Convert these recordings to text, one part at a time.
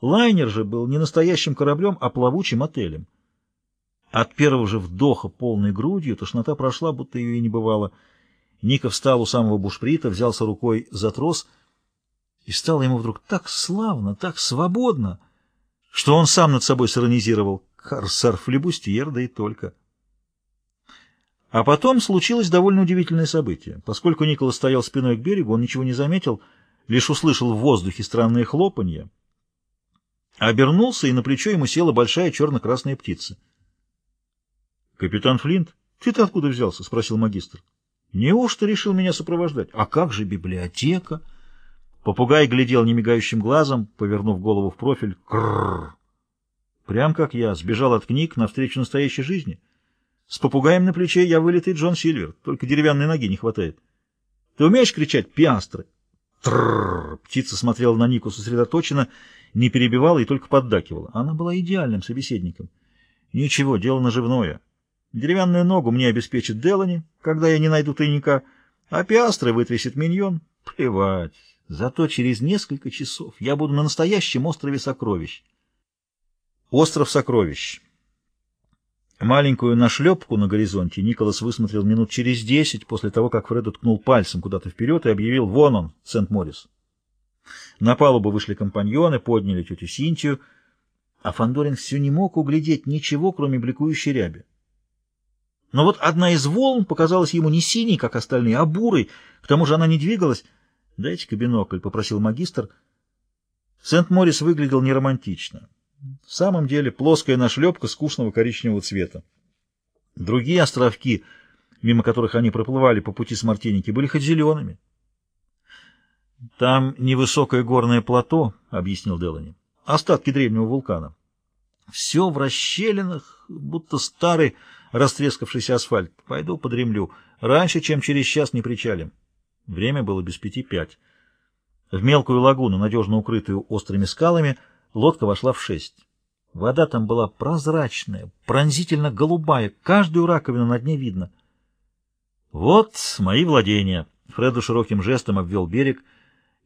Лайнер же был не настоящим кораблем, а плавучим отелем. От первого же вдоха полной грудью тошнота прошла, будто ее и не бывало. Ника встал у самого бушприта, взялся рукой за трос, и стало ему вдруг так славно, так свободно, что он сам над собой сиронизировал. Корсар флебустьер, да и только. А потом случилось довольно удивительное событие. Поскольку Николас стоял спиной к берегу, он ничего не заметил, лишь услышал в воздухе странные хлопанье, обернулся, и на плечо ему села большая черно-красная птица. — Капитан Флинт, ты-то откуда взялся? — спросил магистр. — Неужто решил меня сопровождать? А как же библиотека? Попугай глядел немигающим глазом, повернув голову в профиль. Крррр! Прям как я, сбежал от книг навстречу настоящей жизни. С попугаем на плече я вылитый Джон Сильвер, только деревянной ноги не хватает. Ты умеешь кричать «Пиастры»? Трррр! Птица смотрела на Нику сосредоточенно, не перебивала и только поддакивала. Она была идеальным собеседником. Ничего, дело наживное. Деревянную ногу мне обеспечит Делани, когда я не найду тайника, а пиастры вытрясет миньон. Плевать. Зато через несколько часов я буду на настоящем острове сокровищ. Остров сокровищ. Маленькую нашлепку на горизонте Николас высмотрел минут через десять после того, как Фред уткнул пальцем куда-то вперед и объявил «Вон он, Сент-Морис». На палубу вышли компаньоны, подняли тетю Синтию, а Фандорин все не мог углядеть ничего, кроме бликующей ряби. Но вот одна из волн показалась ему не синей, как остальные, а бурой, к тому же она не двигалась. «Дайте-ка бинокль», — попросил магистр. Сент-Морис выглядел неромантично. В самом деле плоская нашлепка скучного коричневого цвета. Другие островки, мимо которых они проплывали по пути с Мартиники, были хоть зелеными. «Там невысокое горное плато», — объяснил Делани. «Остатки древнего вулкана. Все в расщелинах, будто старый растрескавшийся асфальт. Пойду подремлю. Раньше, чем через час, не причалим». Время было без пяти пять. В мелкую лагуну, надежно укрытую острыми скалами, — Лодка вошла в шесть. Вода там была прозрачная, пронзительно голубая, каждую раковину на дне видно. «Вот мои владения!» Фреду широким жестом обвел берег,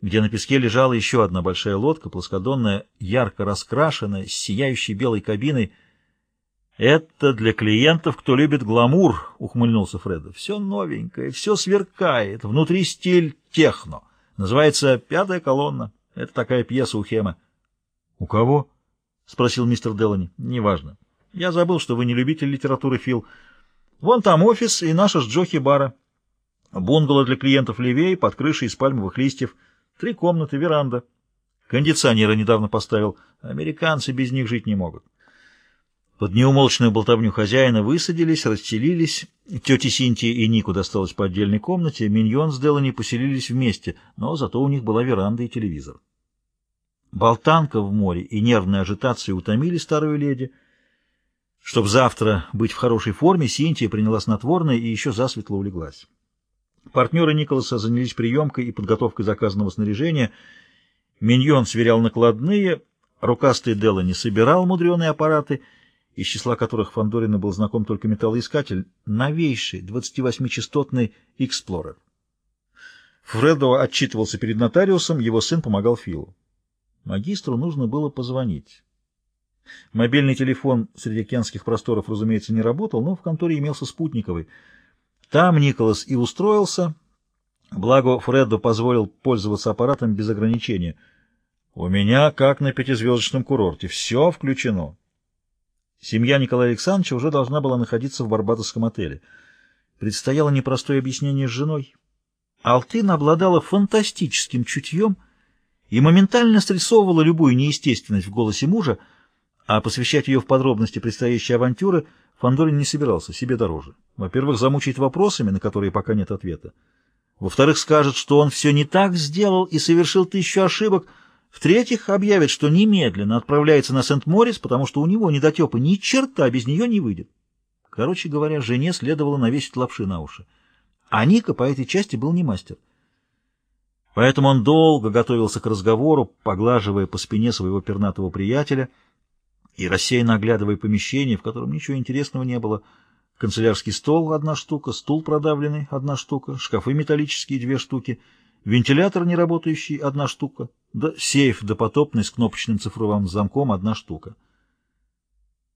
где на песке лежала еще одна большая лодка, плоскодонная, ярко раскрашенная, с сияющей белой кабиной. «Это для клиентов, кто любит гламур», — ухмыльнулся Фреду. «Все новенькое, все сверкает, внутри стиль техно. Называется «Пятая колонна». Это такая пьеса у Хема. «У кого?» — спросил мистер Делани. «Неважно. Я забыл, что вы не любитель литературы, Фил. Вон там офис и наша с Джохи бара. Бунгало для клиентов левее, под крышей из пальмовых листьев. Три комнаты, веранда. Кондиционеры недавно поставил. Американцы без них жить не могут». Под неумолчную болтовню хозяина высадились, расселились. Тете Синтии и Нику досталось по отдельной комнате, Миньон с Делани поселились вместе, но зато у них была веранда и телевизор. Болтанка в море и нервная ажитация утомили старую леди. Чтобы завтра быть в хорошей форме, Синтия приняла снотворное и еще засветло улеглась. Партнеры Николаса занялись приемкой и подготовкой заказанного снаряжения. Миньон сверял накладные, рукастый Делани собирал мудреные аппараты, из числа которых Фандорина был знаком только металлоискатель, новейший 28-частотный «Эксплорер». Фредо отчитывался перед нотариусом, его сын помогал Филу. Магистру нужно было позвонить. Мобильный телефон среди океанских просторов, разумеется, не работал, но в конторе имелся спутниковый. Там Николас и устроился. Благо Фреддо позволил пользоваться аппаратом без ограничения. «У меня, как на пятизвездочном курорте, все включено». Семья Николая Александровича уже должна была находиться в барбадосском отеле. Предстояло непростое объяснение с женой. Алтын обладала фантастическим чутьем — и моментально срисовывала любую неестественность в голосе мужа, а посвящать ее в подробности предстоящей авантюры Фандорин не собирался, себе дороже. Во-первых, замучить вопросами, на которые пока нет ответа. Во-вторых, скажет, что он все не так сделал и совершил тысячу ошибок. В-третьих, объявит, что немедленно отправляется на Сент-Морис, потому что у него недотепа ни черта без нее не выйдет. Короче говоря, жене следовало навесить лапши на уши. А Ника по этой части был не мастер. Поэтому он долго готовился к разговору, поглаживая по спине своего пернатого приятеля и рассеянно оглядывая помещение, в котором ничего интересного не было. Канцелярский стол — одна штука, стул продавленный — одна штука, шкафы металлические — две штуки, вентилятор неработающий — одна штука, да сейф допотопный с кнопочным цифровым замком — одна штука.